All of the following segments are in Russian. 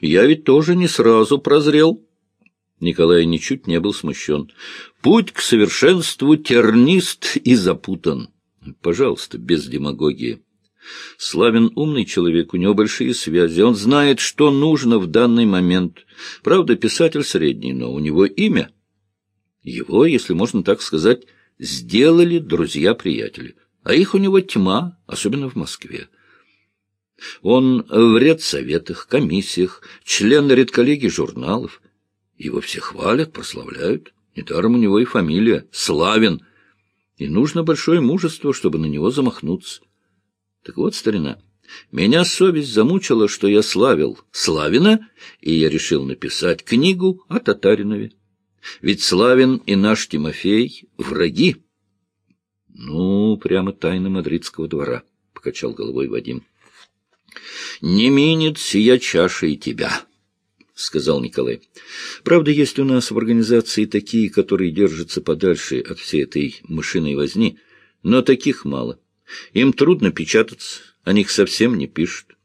Я ведь тоже не сразу прозрел. Николай ничуть не был смущен. Путь к совершенству тернист и запутан. Пожалуйста, без демагогии. Славин умный человек, у него большие связи, он знает, что нужно в данный момент. Правда, писатель средний, но у него имя. Его, если можно так сказать, сделали друзья-приятели, а их у него тьма, особенно в Москве. Он в редсоветах, комиссиях, член редколлегии журналов. Его все хвалят, прославляют. Недаром у него и фамилия — Славин. И нужно большое мужество, чтобы на него замахнуться. Так вот, старина, меня совесть замучила, что я славил Славина, и я решил написать книгу о Татаринове. Ведь Славин и наш Тимофей — враги. — Ну, прямо тайна мадридского двора, — покачал головой Вадим. — Не минит сия чаша и тебя, — сказал Николай. — Правда, есть у нас в организации такие, которые держатся подальше от всей этой мышиной возни, но таких мало. — им трудно печататься, о них совсем не пишут.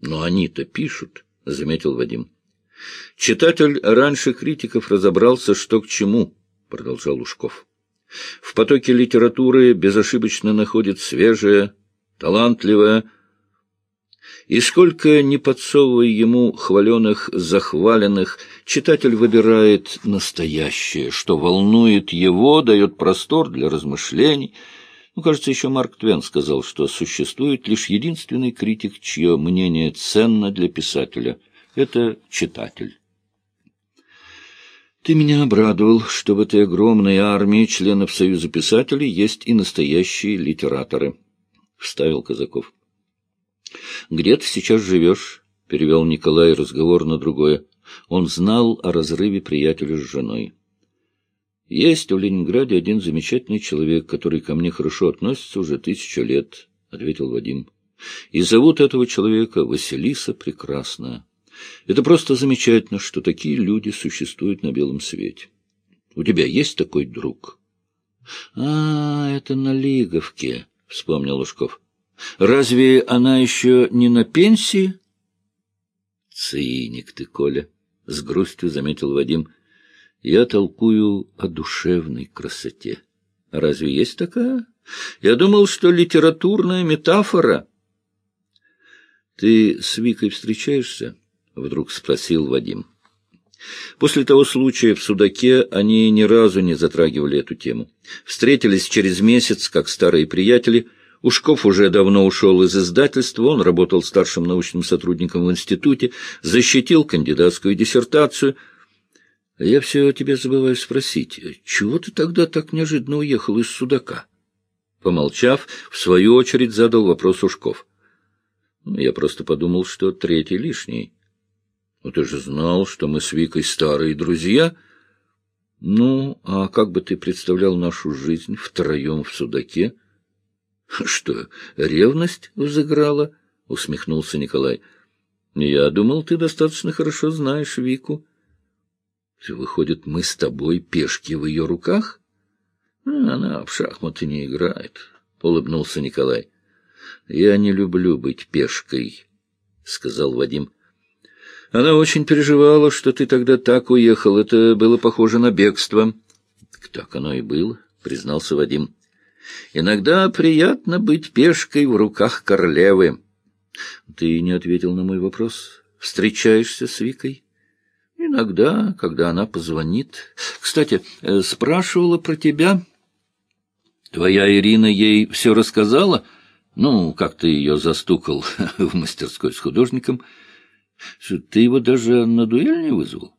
Но они-то пишут, — заметил Вадим. Читатель раньше критиков разобрался, что к чему, — продолжал Лужков. В потоке литературы безошибочно находит свежее, талантливое, и сколько ни подсовывая ему хваленых, захваленных, читатель выбирает настоящее, что волнует его, дает простор для размышлений — ну, кажется, еще Марк Твен сказал, что существует лишь единственный критик, чье мнение ценно для писателя. Это читатель. Ты меня обрадовал, что в этой огромной армии членов Союза писателей есть и настоящие литераторы, — вставил Казаков. — Где ты сейчас живешь? — перевел Николай разговор на другое. Он знал о разрыве приятеля с женой. Есть в Ленинграде один замечательный человек, который ко мне хорошо относится уже тысячу лет, — ответил Вадим. И зовут этого человека Василиса Прекрасная. Это просто замечательно, что такие люди существуют на белом свете. У тебя есть такой друг? — А, это на Лиговке, — вспомнил Лужков. — Разве она еще не на пенсии? — Циник ты, Коля, — с грустью заметил Вадим. — я толкую о душевной красоте. Разве есть такая? Я думал, что литературная метафора. Ты с Викой встречаешься? Вдруг спросил Вадим. После того случая в Судаке они ни разу не затрагивали эту тему. Встретились через месяц, как старые приятели. Ушков уже давно ушел из издательства, он работал старшим научным сотрудником в институте, защитил кандидатскую диссертацию — я все тебе забываю спросить, чего ты тогда так неожиданно уехал из Судака? Помолчав, в свою очередь задал вопрос Ушков. Я просто подумал, что третий лишний. Ну, ты же знал, что мы с Викой старые друзья. Ну, а как бы ты представлял нашу жизнь втроем в Судаке? Что, ревность взыграла? — усмехнулся Николай. — Я думал, ты достаточно хорошо знаешь Вику. Выходит, мы с тобой пешки в ее руках? Она в шахматы не играет, — улыбнулся Николай. Я не люблю быть пешкой, — сказал Вадим. Она очень переживала, что ты тогда так уехал. Это было похоже на бегство. Так оно и было, — признался Вадим. Иногда приятно быть пешкой в руках королевы. Ты не ответил на мой вопрос. Встречаешься с Викой? Иногда, когда она позвонит. Кстати, э, спрашивала про тебя. Твоя Ирина ей все рассказала? Ну, как ты ее застукал в мастерской с художником? Ты его даже на дуэль не вызвал?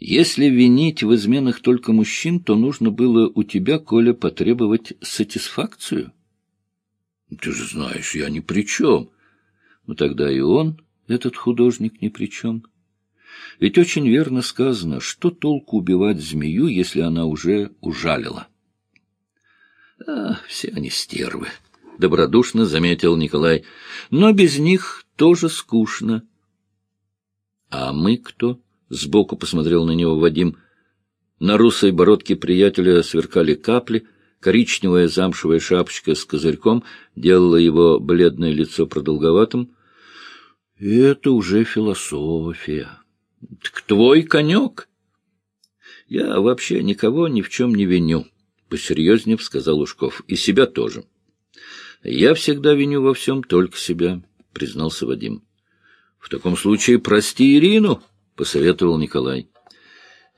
Если винить в изменах только мужчин, то нужно было у тебя, Коля, потребовать сатисфакцию. Ты же знаешь, я ни при чем. Ну, тогда и он, этот художник, ни при чем. Ведь очень верно сказано, что толку убивать змею, если она уже ужалила. А, все они стервы, — добродушно заметил Николай. Но без них тоже скучно. А мы кто? — сбоку посмотрел на него Вадим. На русой бородке приятеля сверкали капли, коричневая замшевая шапочка с козырьком делала его бледное лицо продолговатым. Это уже философия. Так твой конек. Я вообще никого ни в чем не виню, — посерьезнее сказал Ушков. И себя тоже. Я всегда виню во всем только себя, — признался Вадим. В таком случае прости Ирину, — посоветовал Николай.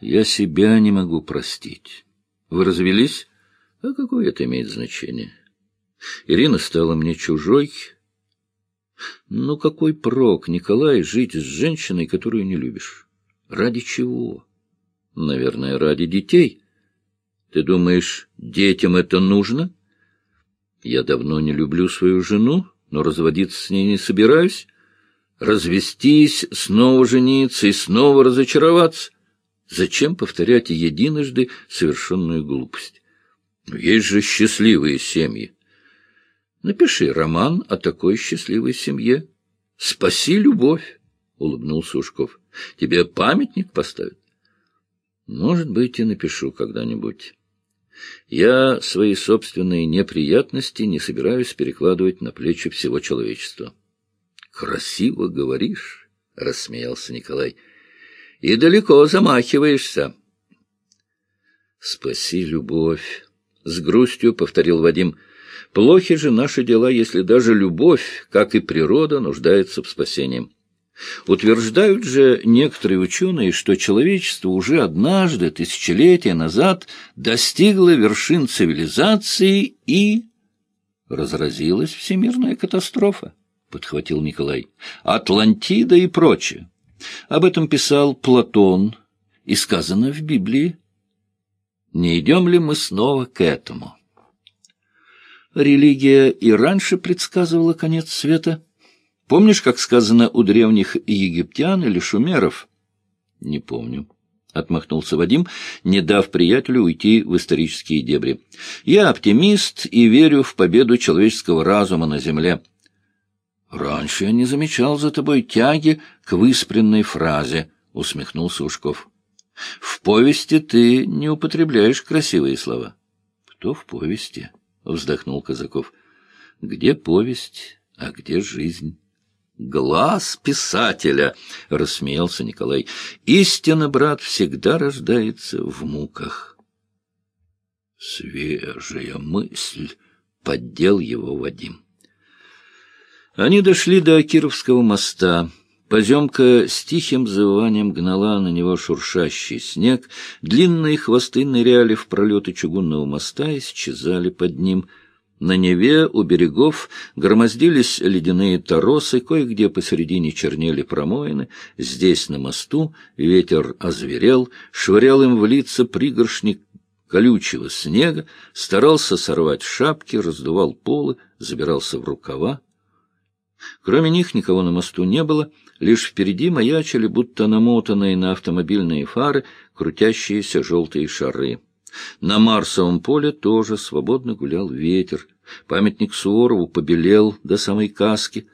Я себя не могу простить. Вы развелись? А какое это имеет значение? Ирина стала мне чужой. Ну, какой прок, Николай, жить с женщиной, которую не любишь? Ради чего? Наверное, ради детей. Ты думаешь, детям это нужно? Я давно не люблю свою жену, но разводиться с ней не собираюсь. Развестись, снова жениться и снова разочароваться. Зачем повторять единожды совершенную глупость? Есть же счастливые семьи. Напиши роман о такой счастливой семье. Спаси любовь, — улыбнулся Ушков. Тебе памятник поставят? Может быть, и напишу когда-нибудь. Я свои собственные неприятности не собираюсь перекладывать на плечи всего человечества. — Красиво говоришь, — рассмеялся Николай, — и далеко замахиваешься. — Спаси любовь, — с грустью повторил Вадим. — Плохи же наши дела, если даже любовь, как и природа, нуждается в спасении. Утверждают же некоторые ученые, что человечество уже однажды, тысячелетия назад, достигло вершин цивилизации и... Разразилась всемирная катастрофа, — подхватил Николай. Атлантида и прочее. Об этом писал Платон и сказано в Библии. Не идем ли мы снова к этому? Религия и раньше предсказывала конец света — Помнишь, как сказано у древних египтян или шумеров? — Не помню. — отмахнулся Вадим, не дав приятелю уйти в исторические дебри. — Я оптимист и верю в победу человеческого разума на земле. — Раньше я не замечал за тобой тяги к выспренной фразе, — усмехнулся Ушков. — В повести ты не употребляешь красивые слова. — Кто в повести? — вздохнул Казаков. — Где повесть, а где жизнь? глаз писателя, — рассмеялся Николай. — Истинно, брат, всегда рождается в муках. Свежая мысль, — поддел его Вадим. Они дошли до Кировского моста. Поземка с тихим завыванием гнала на него шуршащий снег, длинные хвосты ныряли в пролеты чугунного моста и исчезали под ним — на Неве у берегов громоздились ледяные торосы, кое-где посередине чернели промоины, здесь, на мосту, ветер озверел, швырял им в лица пригоршник колючего снега, старался сорвать шапки, раздувал полы, забирался в рукава. Кроме них никого на мосту не было, лишь впереди маячили, будто намотанные на автомобильные фары, крутящиеся желтые шары. На Марсовом поле тоже свободно гулял ветер. Памятник Суворову побелел до самой каски.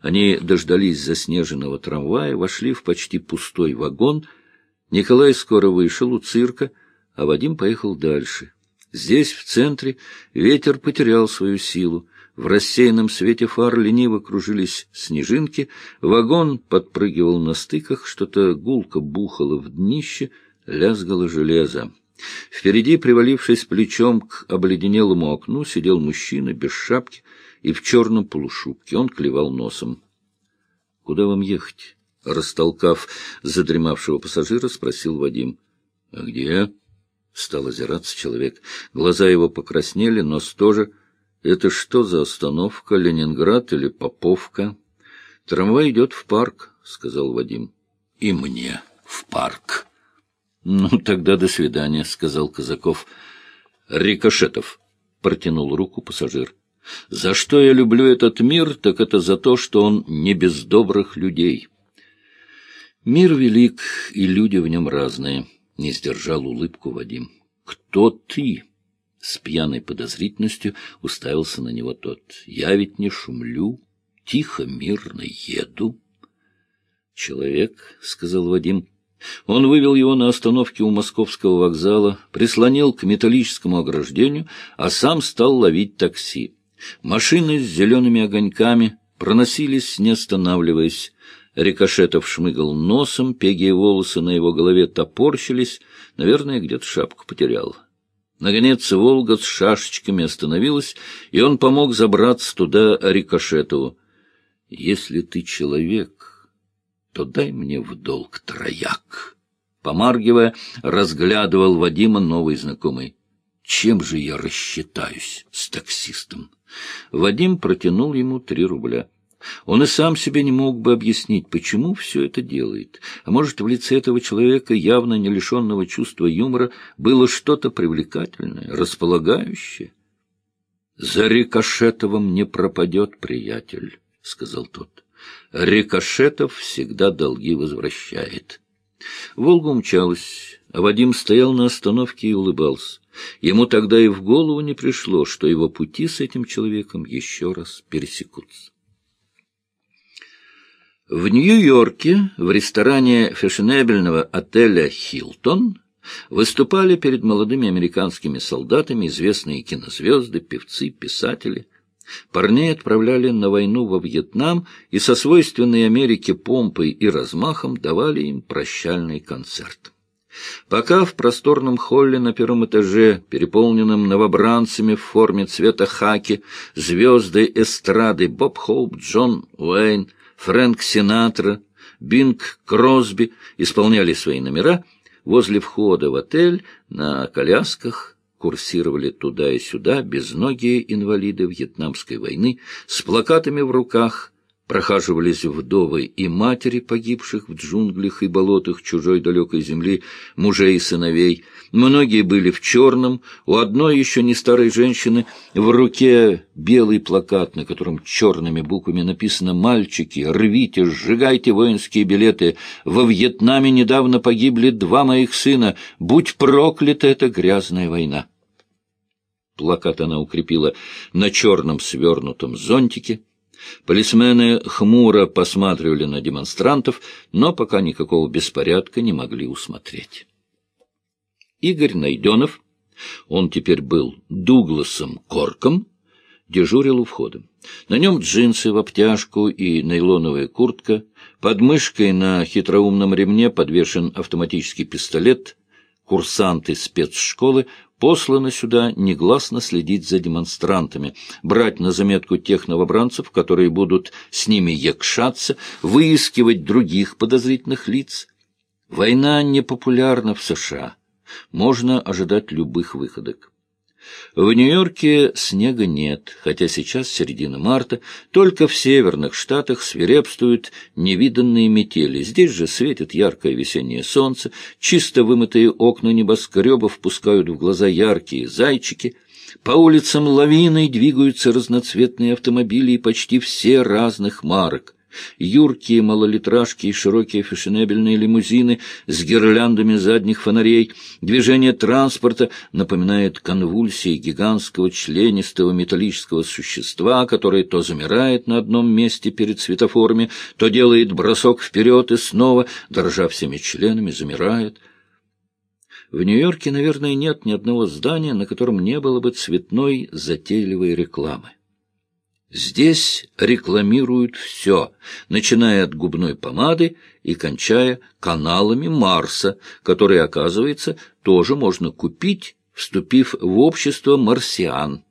Они дождались заснеженного трамвая, вошли в почти пустой вагон. Николай скоро вышел у цирка, а Вадим поехал дальше. Здесь, в центре, ветер потерял свою силу. В рассеянном свете фар лениво кружились снежинки, вагон подпрыгивал на стыках, что-то гулко бухало в днище, лязгало железо. Впереди, привалившись плечом к обледенелому окну, сидел мужчина без шапки и в черном полушубке. Он клевал носом. — Куда вам ехать? — растолкав задремавшего пассажира, спросил Вадим. — А где? — стал озираться человек. Глаза его покраснели, нос тоже. — Это что за остановка? Ленинград или Поповка? — Трамвай идет в парк, — сказал Вадим. — И мне в парк. — Ну, тогда до свидания, — сказал Казаков. — Рикошетов, — протянул руку пассажир. — За что я люблю этот мир, так это за то, что он не без добрых людей. Мир велик, и люди в нем разные, — не сдержал улыбку Вадим. — Кто ты? — с пьяной подозрительностью уставился на него тот. — Я ведь не шумлю, тихо, мирно еду. — Человек, — сказал Вадим, — он вывел его на остановке у московского вокзала, прислонил к металлическому ограждению, а сам стал ловить такси. Машины с зелеными огоньками, проносились, не останавливаясь. Рикошетов шмыгал носом, пегие волосы на его голове топорщились, наверное, где-то шапку потерял. Наконец Волга с шашечками остановилась, и он помог забраться туда Рикошетову. — Если ты человек, то дай мне в долг трояк. Помаргивая, разглядывал Вадима новый знакомый. Чем же я рассчитаюсь с таксистом? Вадим протянул ему три рубля. Он и сам себе не мог бы объяснить, почему все это делает. А может, в лице этого человека, явно не лишенного чувства юмора, было что-то привлекательное, располагающее. — За Рикошетовым не пропадет, приятель, — сказал тот. — Рикошетов всегда долги возвращает. Волга умчалась, а Вадим стоял на остановке и улыбался. Ему тогда и в голову не пришло, что его пути с этим человеком еще раз пересекутся. В Нью-Йорке в ресторане фешенебельного отеля «Хилтон» выступали перед молодыми американскими солдатами известные кинозвезды, певцы, писатели. Парней отправляли на войну во Вьетнам и со свойственной Америке помпой и размахом давали им прощальный концерт. Пока в просторном холле на первом этаже, переполненном новобранцами в форме цвета хаки, звезды эстрады Боб Хоуп, Джон Уэйн, Фрэнк Синатра, Бинг Кросби исполняли свои номера, возле входа в отель на колясках курсировали туда и сюда безногие инвалиды Вьетнамской войны с плакатами в руках – прохаживались вдовы и матери погибших в джунглях и болотах чужой далекой земли, мужей и сыновей. Многие были в черном, у одной еще не старой женщины в руке белый плакат, на котором черными буквами написано «Мальчики, рвите, сжигайте воинские билеты. Во Вьетнаме недавно погибли два моих сына. Будь проклята эта грязная война». Плакат она укрепила на черном свернутом зонтике, Полисмены хмуро посматривали на демонстрантов, но пока никакого беспорядка не могли усмотреть. Игорь Найденов, он теперь был Дугласом Корком, дежурил у входа. На нем джинсы в обтяжку и нейлоновая куртка, под мышкой на хитроумном ремне подвешен автоматический пистолет, курсанты спецшколы послано сюда негласно следить за демонстрантами, брать на заметку тех новобранцев, которые будут с ними якшаться, выискивать других подозрительных лиц. Война непопулярна в США. Можно ожидать любых выходок. В Нью-Йорке снега нет, хотя сейчас середина марта, только в северных штатах свирепствуют невиданные метели. Здесь же светит яркое весеннее солнце, чисто вымытые окна небоскребов пускают в глаза яркие зайчики. По улицам лавиной двигаются разноцветные автомобили и почти все разных марок. Юркие малолитражки и широкие фешенебельные лимузины с гирляндами задних фонарей. Движение транспорта напоминает конвульсии гигантского членистого металлического существа, которое то замирает на одном месте перед светофорами, то делает бросок вперед и снова, дрожа всеми членами, замирает. В Нью-Йорке, наверное, нет ни одного здания, на котором не было бы цветной затейливой рекламы. Здесь рекламируют все, начиная от губной помады и кончая каналами Марса, которые, оказывается, тоже можно купить, вступив в общество марсиан.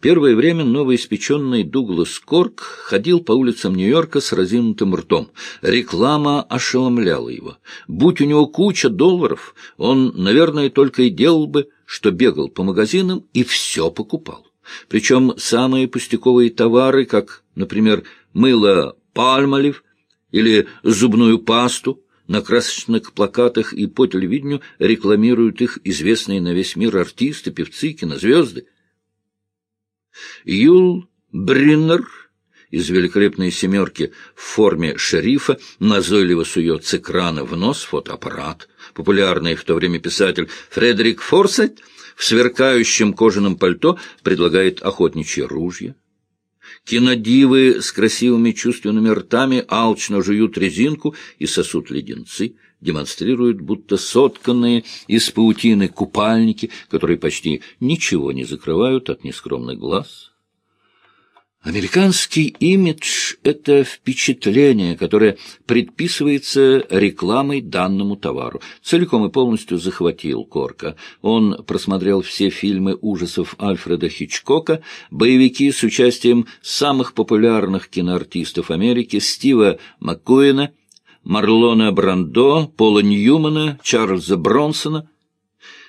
Первое время новоиспеченный Дуглас Корк ходил по улицам Нью-Йорка с разинутым ртом. Реклама ошеломляла его. Будь у него куча долларов, он, наверное, только и делал бы, что бегал по магазинам и все покупал. Причем самые пустяковые товары, как, например, мыло пальмолив или зубную пасту, на красочных плакатах и по телевидению рекламируют их известные на весь мир артисты, певцы, кинозвезды. Юл Бриннер из великолепной семерки в форме шерифа назойливо сует с экрана в нос фотоаппарат. Популярный в то время писатель Фредерик Форсайт — в сверкающем кожаном пальто предлагает охотничье ружье. Кинодивы с красивыми чувственными ртами алчно жуют резинку и сосут леденцы, демонстрируют, будто сотканные из паутины купальники, которые почти ничего не закрывают от нескромных глаз. Американский имидж — это впечатление, которое предписывается рекламой данному товару. Целиком и полностью захватил Корка. Он просмотрел все фильмы ужасов Альфреда Хичкока, боевики с участием самых популярных киноартистов Америки Стива Маккуина, Марлона Брандо, Пола Ньюмана, Чарльза Бронсона —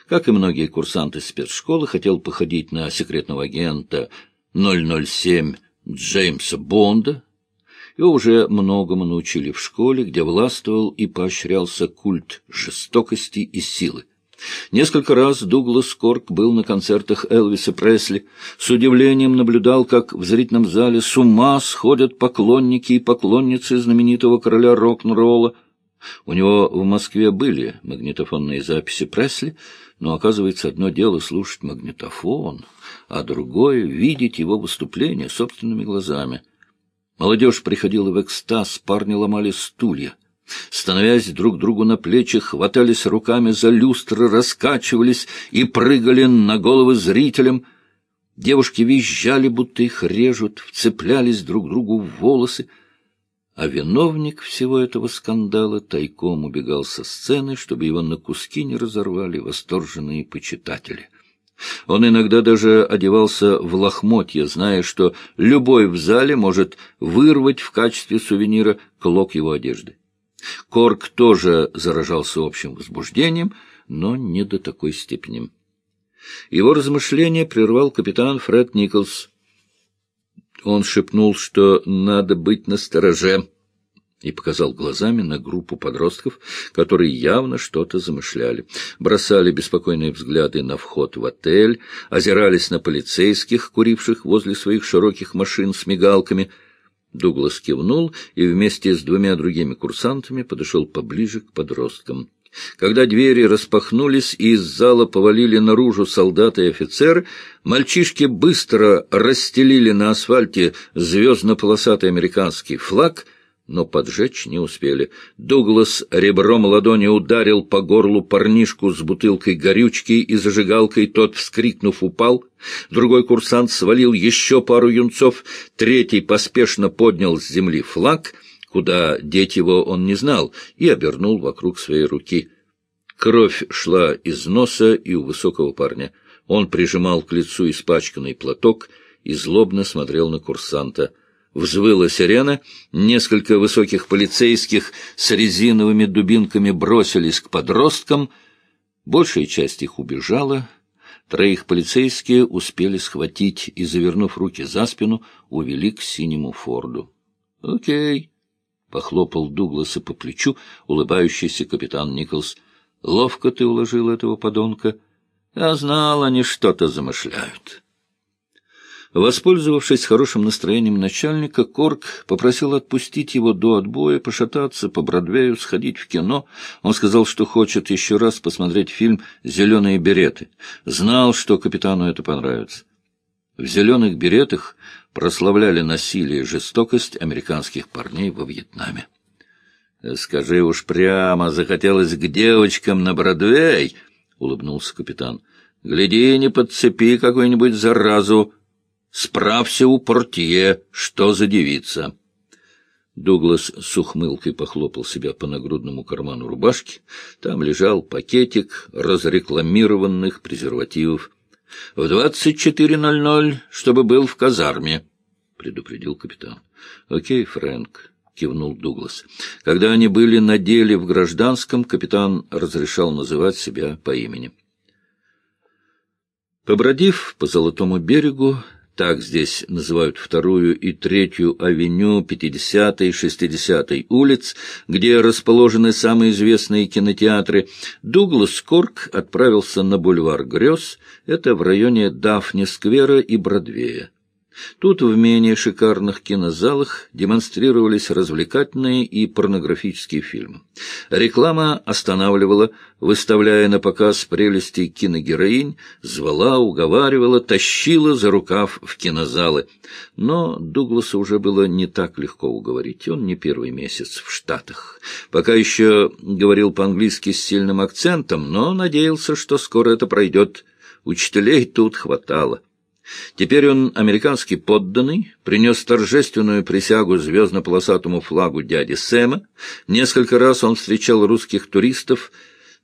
как и многие курсанты спецшколы, хотел походить на секретного агента 007 Джеймса Бонда. Его уже многому научили в школе, где властвовал и поощрялся культ жестокости и силы. Несколько раз Дуглас Корк был на концертах Элвиса Пресли, с удивлением наблюдал, как в зрительном зале с ума сходят поклонники и поклонницы знаменитого короля рок-н-ролла. У него в Москве были магнитофонные записи Пресли, но, оказывается, одно дело слушать магнитофон, а другое — видеть его выступление собственными глазами. Молодежь приходила в экстаз, парни ломали стулья. Становясь друг другу на плечи, хватались руками за люстры, раскачивались и прыгали на головы зрителям. Девушки визжали, будто их режут, вцеплялись друг другу в волосы — а виновник всего этого скандала тайком убегал со сцены, чтобы его на куски не разорвали восторженные почитатели. Он иногда даже одевался в лохмотья, зная, что любой в зале может вырвать в качестве сувенира клок его одежды. Корк тоже заражался общим возбуждением, но не до такой степени. Его размышления прервал капитан Фред Николс. Он шепнул, что надо быть настороже, и показал глазами на группу подростков, которые явно что-то замышляли. Бросали беспокойные взгляды на вход в отель, озирались на полицейских, куривших возле своих широких машин с мигалками. Дуглас кивнул и вместе с двумя другими курсантами подошел поближе к подросткам. Когда двери распахнулись и из зала повалили наружу солдаты и офицеры, мальчишки быстро расстелили на асфальте звездно-полосатый американский флаг, но поджечь не успели. Дуглас ребром ладони ударил по горлу парнишку с бутылкой горючки и зажигалкой, тот, вскрикнув, упал. Другой курсант свалил еще пару юнцов, третий поспешно поднял с земли флаг — Куда деть его он не знал, и обернул вокруг своей руки. Кровь шла из носа и у высокого парня. Он прижимал к лицу испачканный платок и злобно смотрел на курсанта. Взвыла сирена, несколько высоких полицейских с резиновыми дубинками бросились к подросткам, большая часть их убежала, Троих полицейские успели схватить и, завернув руки за спину, увели к синему форду. — Окей, — похлопал Дугласа по плечу улыбающийся капитан Николс. — Ловко ты уложил этого подонка. Я знал, они что-то замышляют. Воспользовавшись хорошим настроением начальника, Корк попросил отпустить его до отбоя, пошататься по Бродвею, сходить в кино. Он сказал, что хочет еще раз посмотреть фильм «Зеленые береты». Знал, что капитану это понравится. В «Зеленых беретах» прославляли насилие и жестокость американских парней во Вьетнаме. «Скажи уж прямо, захотелось к девочкам на Бродвей!» — улыбнулся капитан. «Гляди, не подцепи какую-нибудь заразу. Справься у портье, что за девица». Дуглас с ухмылкой похлопал себя по нагрудному карману рубашки. Там лежал пакетик разрекламированных презервативов. В двадцать четыре ноль ноль, чтобы был в казарме, — предупредил капитан. — Окей, Фрэнк, — кивнул Дуглас. Когда они были на деле в гражданском, капитан разрешал называть себя по имени. Побродив по Золотому берегу, так здесь называют вторую и третью авеню 50-й и 60-й улиц, где расположены самые известные кинотеатры, Дуглас Корк отправился на бульвар Грез, это в районе Дафни-сквера и Бродвея. Тут в менее шикарных кинозалах демонстрировались развлекательные и порнографические фильмы. Реклама останавливала, выставляя на показ прелести киногероинь, звала, уговаривала, тащила за рукав в кинозалы. Но Дугласа уже было не так легко уговорить, он не первый месяц в Штатах. Пока еще говорил по-английски с сильным акцентом, но надеялся, что скоро это пройдет. Учителей тут хватало. Теперь он, американский подданный, принес торжественную присягу звездно-полосатому флагу дяди Сэма. Несколько раз он встречал русских туристов,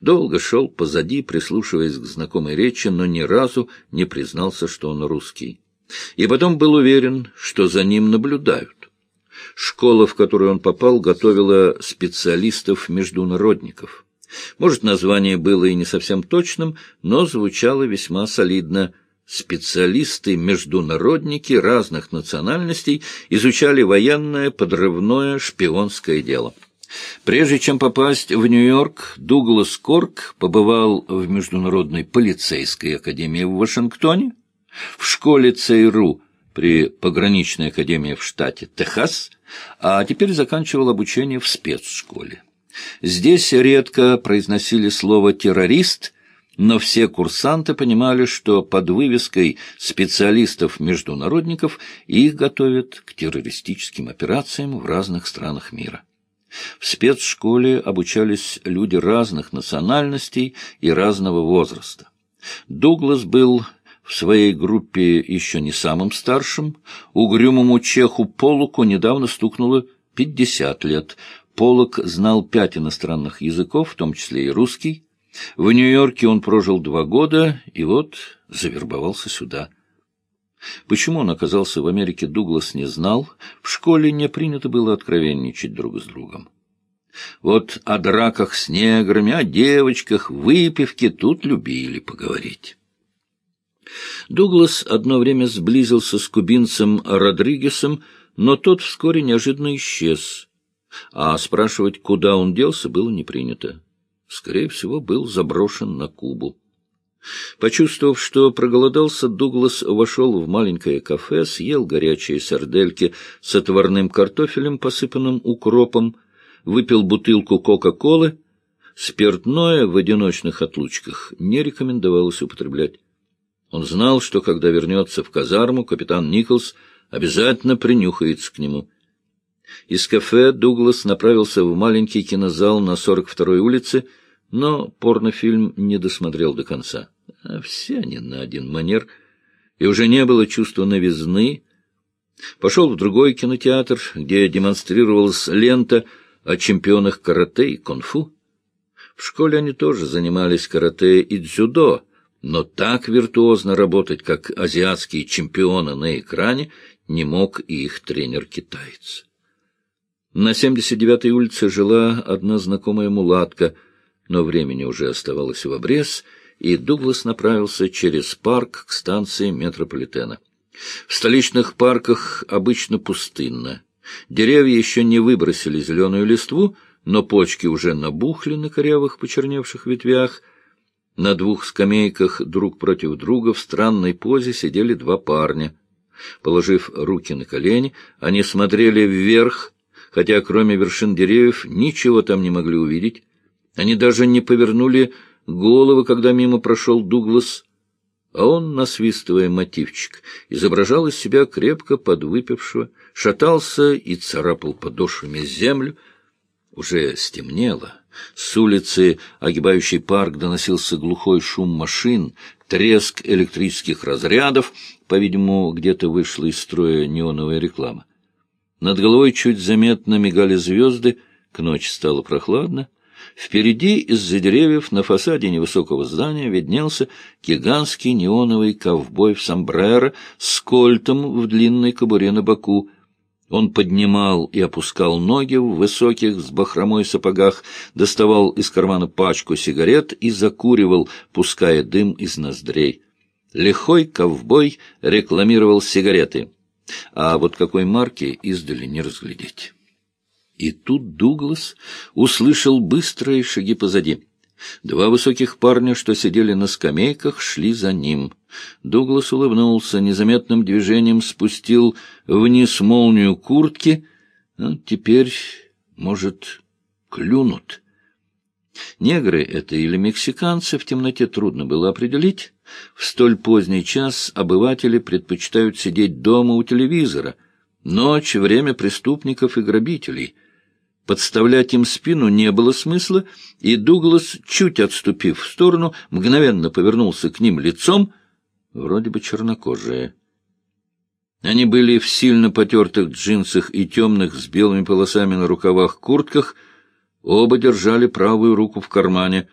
долго шел позади, прислушиваясь к знакомой речи, но ни разу не признался, что он русский. И потом был уверен, что за ним наблюдают. Школа, в которую он попал, готовила специалистов-международников. Может, название было и не совсем точным, но звучало весьма солидно – Специалисты-международники разных национальностей изучали военное подрывное шпионское дело. Прежде чем попасть в Нью-Йорк, Дуглас Корк побывал в Международной полицейской академии в Вашингтоне, в школе ЦРУ при пограничной академии в штате Техас, а теперь заканчивал обучение в спецшколе. Здесь редко произносили слово «террорист», но все курсанты понимали, что под вывеской специалистов-международников их готовят к террористическим операциям в разных странах мира. В спецшколе обучались люди разных национальностей и разного возраста. Дуглас был в своей группе еще не самым старшим. Угрюмому чеху Полуку недавно стукнуло пятьдесят лет. Полок знал пять иностранных языков, в том числе и русский. В Нью-Йорке он прожил два года и вот завербовался сюда. Почему он оказался в Америке, Дуглас не знал. В школе не принято было откровенничать друг с другом. Вот о драках с неграми, о девочках, выпивке тут любили поговорить. Дуглас одно время сблизился с кубинцем Родригесом, но тот вскоре неожиданно исчез, а спрашивать, куда он делся, было не принято скорее всего, был заброшен на Кубу. Почувствовав, что проголодался, Дуглас вошел в маленькое кафе, съел горячие сардельки с отварным картофелем, посыпанным укропом, выпил бутылку Кока-Колы. Спиртное в одиночных отлучках не рекомендовалось употреблять. Он знал, что когда вернется в казарму, капитан Николс обязательно принюхается к нему. Из кафе Дуглас направился в маленький кинозал на 42-й улице, но порнофильм не досмотрел до конца. А все они на один манер, и уже не было чувства новизны. Пошел в другой кинотеатр, где демонстрировалась лента о чемпионах карате и кунг-фу. В школе они тоже занимались карате и дзюдо, но так виртуозно работать, как азиатские чемпионы на экране, не мог и их тренер-китаец. На 79-й улице жила одна знакомая мулатка, но времени уже оставалось в обрез, и Дуглас направился через парк к станции метрополитена. В столичных парках обычно пустынно. Деревья еще не выбросили зеленую листву, но почки уже набухли на корявых почерневших ветвях. На двух скамейках друг против друга в странной позе сидели два парня. Положив руки на колени, они смотрели вверх, хотя кроме вершин деревьев ничего там не могли увидеть. Они даже не повернули головы, когда мимо прошел Дуглас, а он, насвистывая мотивчик, изображал из себя крепко подвыпившего, шатался и царапал подошвами землю. Уже стемнело. С улицы, огибающей парк, доносился глухой шум машин, треск электрических разрядов, по-видимому, где-то вышла из строя неоновая реклама. Над головой чуть заметно мигали звезды, к ночи стало прохладно. Впереди из-за деревьев на фасаде невысокого здания виднелся гигантский неоновый ковбой в сомбреро с кольтом в длинной кобуре на боку. Он поднимал и опускал ноги в высоких с бахромой сапогах, доставал из кармана пачку сигарет и закуривал, пуская дым из ноздрей. Лихой ковбой рекламировал сигареты а вот какой марки издали не разглядеть. И тут Дуглас услышал быстрые шаги позади. Два высоких парня, что сидели на скамейках, шли за ним. Дуглас улыбнулся, незаметным движением спустил вниз молнию куртки. Ну, теперь, может, клюнут. Негры это или мексиканцы, в темноте трудно было определить. В столь поздний час обыватели предпочитают сидеть дома у телевизора. Ночь — время преступников и грабителей. Подставлять им спину не было смысла, и Дуглас, чуть отступив в сторону, мгновенно повернулся к ним лицом. вроде бы чернокожие. Они были в сильно потертых джинсах и темных с белыми полосами на рукавах куртках, оба держали правую руку в кармане.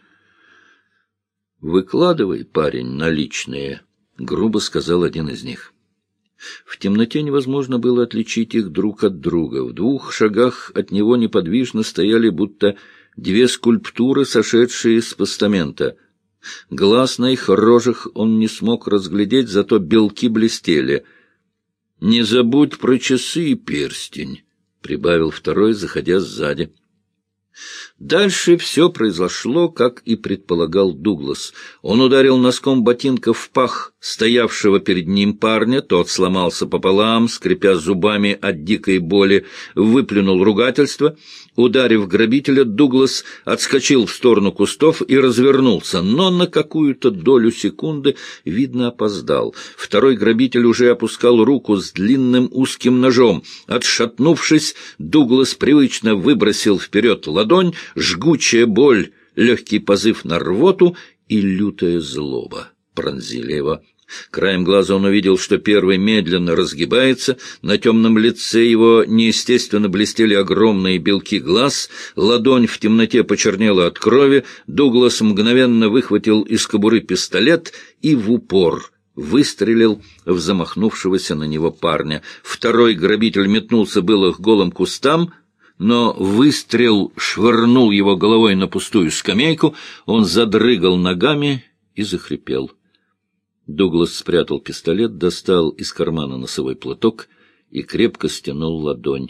«Выкладывай, парень, наличные», — грубо сказал один из них. В темноте невозможно было отличить их друг от друга. В двух шагах от него неподвижно стояли будто две скульптуры, сошедшие с постамента. Глаз на их рожах он не смог разглядеть, зато белки блестели. «Не забудь про часы и перстень», — прибавил второй, заходя сзади. Дальше все произошло, как и предполагал Дуглас. Он ударил носком ботинка в пах стоявшего перед ним парня, тот сломался пополам, скрипя зубами от дикой боли, выплюнул ругательство. Ударив грабителя, Дуглас отскочил в сторону кустов и развернулся, но на какую-то долю секунды, видно, опоздал. Второй грабитель уже опускал руку с длинным узким ножом. Отшатнувшись, Дуглас привычно выбросил вперед ладонь, жгучая боль, легкий позыв на рвоту и лютая злоба пронзили его. Краем глаза он увидел, что первый медленно разгибается, на темном лице его неестественно блестели огромные белки глаз, ладонь в темноте почернела от крови, Дуглас мгновенно выхватил из кобуры пистолет и в упор выстрелил в замахнувшегося на него парня. Второй грабитель метнулся было к голым кустам, но выстрел швырнул его головой на пустую скамейку, он задрыгал ногами и захрипел. Дуглас спрятал пистолет, достал из кармана носовой платок и крепко стянул ладонь.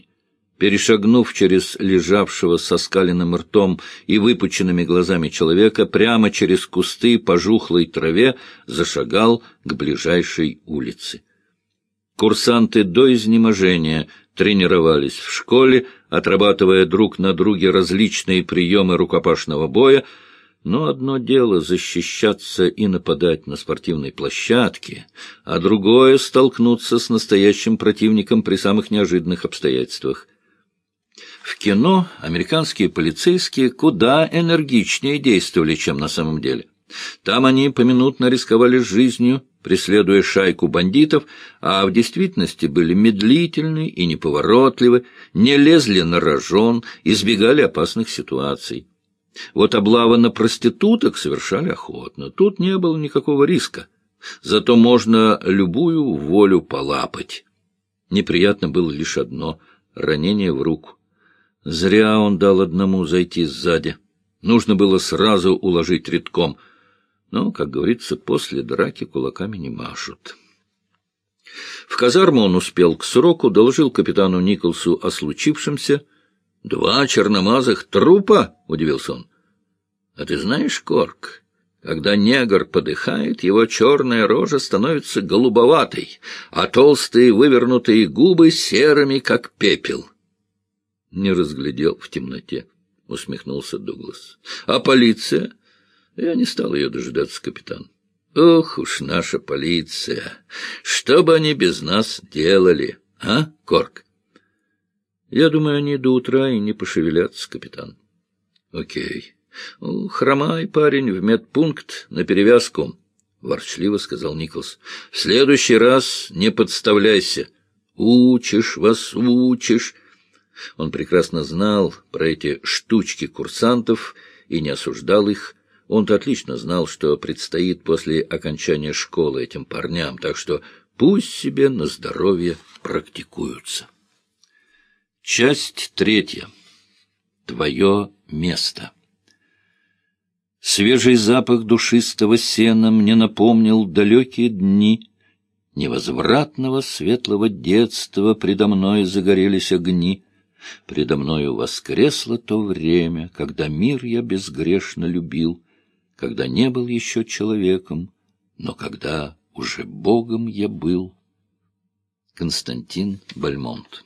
Перешагнув через лежавшего со скаленным ртом и выпученными глазами человека, прямо через кусты по жухлой траве зашагал к ближайшей улице. Курсанты до изнеможения тренировались в школе, отрабатывая друг на друге различные приемы рукопашного боя, но одно дело защищаться и нападать на спортивной площадке, а другое — столкнуться с настоящим противником при самых неожиданных обстоятельствах. В кино американские полицейские куда энергичнее действовали, чем на самом деле. Там они поминутно рисковали жизнью, преследуя шайку бандитов, а в действительности были медлительны и неповоротливы, не лезли на рожон, избегали опасных ситуаций. Вот облава на проституток совершали охотно. Тут не было никакого риска. Зато можно любую волю полапать. Неприятно было лишь одно — ранение в руку. Зря он дал одному зайти сзади. Нужно было сразу уложить редком. Но, как говорится, после драки кулаками не машут. В казарму он успел к сроку, доложил капитану Николсу о случившемся — «Два черномазых трупа?» — удивился он. «А ты знаешь, Корк, когда негр подыхает, его черная рожа становится голубоватой, а толстые вывернутые губы серыми, как пепел». «Не разглядел в темноте», — усмехнулся Дуглас. «А полиция?» Я не стал ее дожидаться, капитан. Ох уж наша полиция! Что бы они без нас делали, а, Корк? Я думаю, они до утра и не пошевелятся, капитан. Окей. Ну, хромай, парень, в медпункт на перевязку, — ворчливо сказал Николс. В следующий раз не подставляйся. Учишь вас, учишь. Он прекрасно знал про эти штучки курсантов и не осуждал их. Он-то отлично знал, что предстоит после окончания школы этим парням, так что пусть себе на здоровье практикуются. Часть третья. Твое место. Свежий запах душистого сена мне напомнил далекие дни. Невозвратного светлого детства предо мной загорелись огни. Предо мною воскресло то время, когда мир я безгрешно любил, когда не был еще человеком, но когда уже Богом я был. Константин Бальмонт